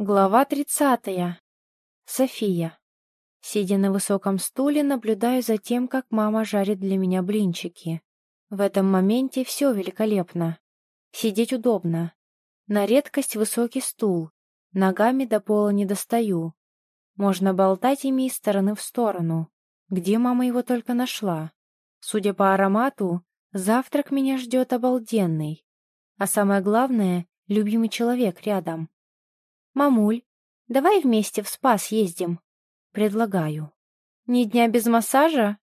Глава тридцатая. София. Сидя на высоком стуле, наблюдаю за тем, как мама жарит для меня блинчики. В этом моменте все великолепно. Сидеть удобно. На редкость высокий стул. Ногами до пола не достаю. Можно болтать ими из стороны в сторону. Где мама его только нашла? Судя по аромату, завтрак меня ждет обалденный. А самое главное, любимый человек рядом. «Мамуль, давай вместе в спа съездим?» Предлагаю. «Ни дня без массажа?»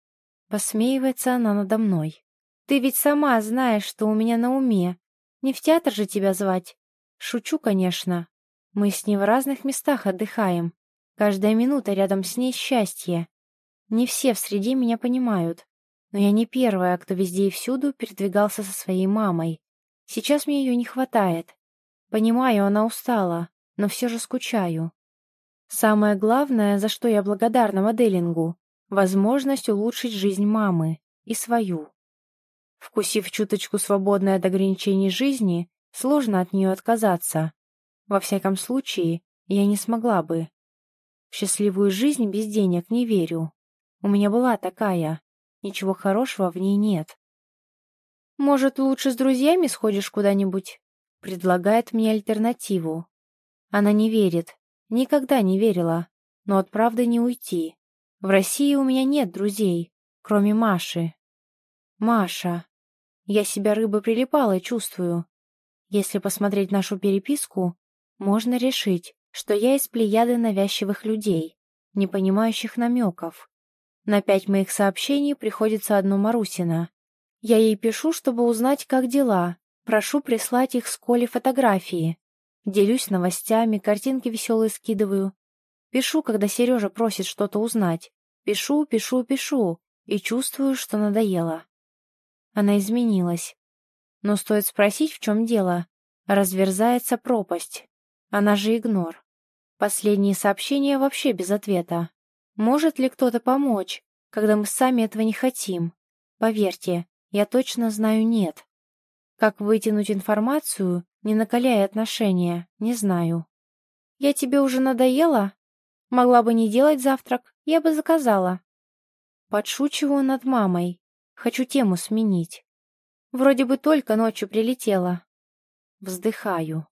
Посмеивается она надо мной. «Ты ведь сама знаешь, что у меня на уме. Не в театр же тебя звать. Шучу, конечно. Мы с ней в разных местах отдыхаем. Каждая минута рядом с ней счастье. Не все в среде меня понимают. Но я не первая, кто везде и всюду передвигался со своей мамой. Сейчас мне ее не хватает. Понимаю, она устала, но все же скучаю. Самое главное, за что я благодарна моделингу — возможность улучшить жизнь мамы и свою. Вкусив чуточку свободной от ограничений жизни, сложно от нее отказаться. Во всяком случае, я не смогла бы. В счастливую жизнь без денег не верю. У меня была такая. Ничего хорошего в ней нет. «Может, лучше с друзьями сходишь куда-нибудь?» Предлагает мне альтернативу. Она не верит. Никогда не верила. Но от правды не уйти. В России у меня нет друзей, кроме Маши. Маша. Я себя рыбой прилипала чувствую. Если посмотреть нашу переписку, можно решить, что я из плеяды навязчивых людей, не понимающих намеков. На пять моих сообщений приходится одно Марусина. Я ей пишу, чтобы узнать, как дела. Прошу прислать их с Коли фотографии. Делюсь новостями, картинки веселые скидываю. Пишу, когда Сережа просит что-то узнать. Пишу, пишу, пишу. И чувствую, что надоело. Она изменилась. Но стоит спросить, в чем дело. Разверзается пропасть. Она же игнор. Последние сообщения вообще без ответа. Может ли кто-то помочь, когда мы сами этого не хотим? Поверьте, я точно знаю нет. Как вытянуть информацию, не накаляя отношения, не знаю. Я тебе уже надоела? Могла бы не делать завтрак, я бы заказала. Подшучиваю над мамой. Хочу тему сменить. Вроде бы только ночью прилетела. Вздыхаю.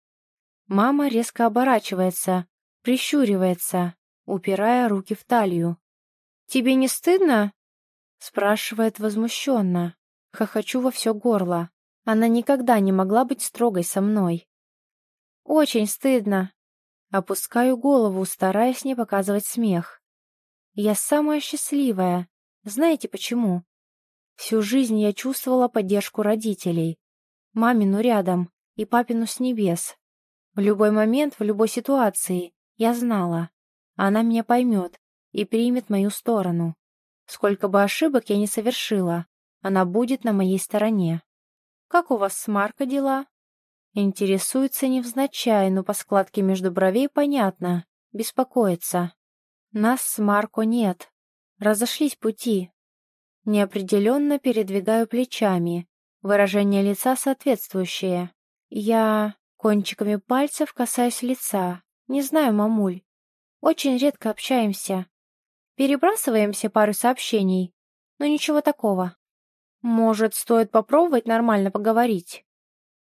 Мама резко оборачивается, прищуривается, упирая руки в талию. «Тебе не стыдно?» спрашивает возмущенно. Хохочу во все горло. Она никогда не могла быть строгой со мной. «Очень стыдно». Опускаю голову, стараясь не показывать смех. «Я самая счастливая. Знаете почему?» Всю жизнь я чувствовала поддержку родителей. Мамину рядом и папину с небес. В любой момент, в любой ситуации я знала. Она меня поймет и примет мою сторону. Сколько бы ошибок я не совершила, она будет на моей стороне. «Как у вас с Марко дела?» Интересуется невзначай, но по складке между бровей понятно. Беспокоится. Нас с Марко нет. Разошлись пути. Неопределенно передвигаю плечами. Выражение лица соответствующее. Я кончиками пальцев касаюсь лица. Не знаю, мамуль. Очень редко общаемся. Перебрасываемся пару сообщений, но ничего такого. Может, стоит попробовать нормально поговорить?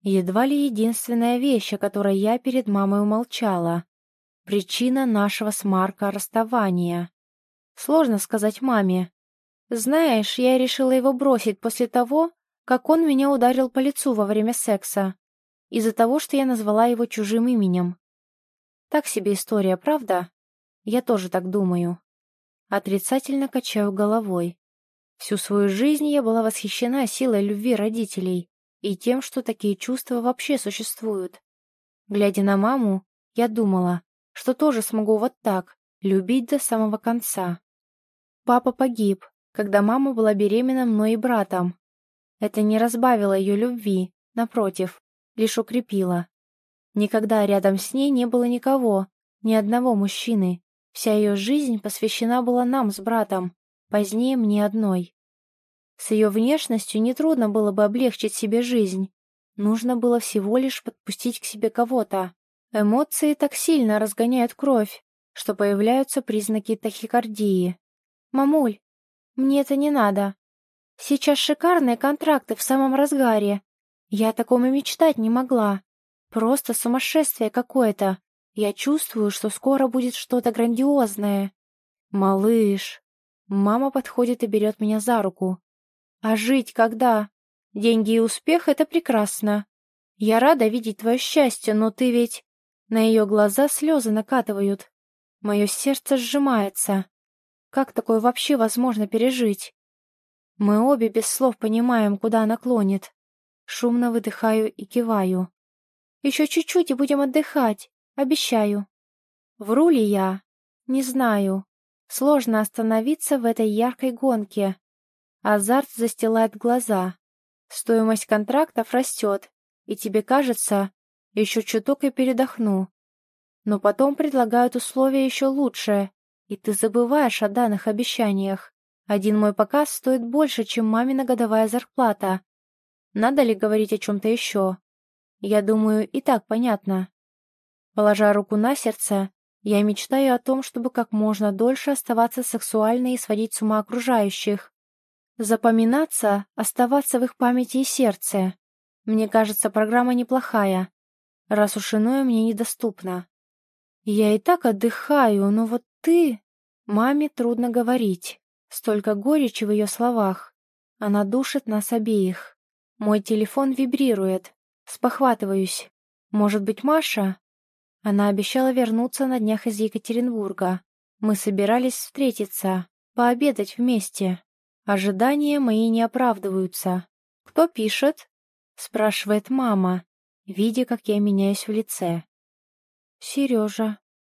Едва ли единственная вещь, о которой я перед мамой умолчала. Причина нашего с Марко расставания. Сложно сказать маме. Знаешь, я решила его бросить после того, как он меня ударил по лицу во время секса. Из-за того, что я назвала его чужим именем. Так себе история, правда? Я тоже так думаю. Отрицательно качаю головой. Всю свою жизнь я была восхищена силой любви родителей и тем, что такие чувства вообще существуют. Глядя на маму, я думала, что тоже смогу вот так, любить до самого конца. Папа погиб, когда мама была беременна мной и братом. Это не разбавило ее любви, напротив, лишь укрепило. Никогда рядом с ней не было никого, ни одного мужчины. Вся ее жизнь посвящена была нам с братом, позднее мне одной. С ее внешностью нетрудно было бы облегчить себе жизнь. Нужно было всего лишь подпустить к себе кого-то. Эмоции так сильно разгоняют кровь, что появляются признаки тахикардии. «Мамуль, мне это не надо. Сейчас шикарные контракты в самом разгаре. Я о таком и мечтать не могла. Просто сумасшествие какое-то. Я чувствую, что скоро будет что-то грандиозное. Малыш. Мама подходит и берет меня за руку. А жить когда? Деньги и успех — это прекрасно. Я рада видеть твое счастье, но ты ведь... На ее глаза слезы накатывают. Мое сердце сжимается. Как такое вообще возможно пережить? Мы обе без слов понимаем, куда она клонит. Шумно выдыхаю и киваю. Еще чуть-чуть и будем отдыхать, обещаю. Вру ли я? Не знаю. Сложно остановиться в этой яркой гонке. Азарт застилает глаза. Стоимость контрактов растет, и тебе кажется, еще чуток и передохну. Но потом предлагают условия еще лучше, и ты забываешь о данных обещаниях. Один мой показ стоит больше, чем мамина годовая зарплата. Надо ли говорить о чем-то еще? Я думаю, и так понятно. Положа руку на сердце, я мечтаю о том, чтобы как можно дольше оставаться сексуальной и сводить с ума окружающих. Запоминаться, оставаться в их памяти и сердце. Мне кажется, программа неплохая, раз уж иное мне недоступно. Я и так отдыхаю, но вот ты... Маме трудно говорить. Столько горечи в ее словах. Она душит нас обеих. Мой телефон вибрирует. Спохватываюсь. Может быть, Маша? Она обещала вернуться на днях из Екатеринбурга. Мы собирались встретиться, пообедать вместе. Ожидания мои не оправдываются. «Кто пишет?» — спрашивает мама, видя, как я меняюсь в лице. «Сережа».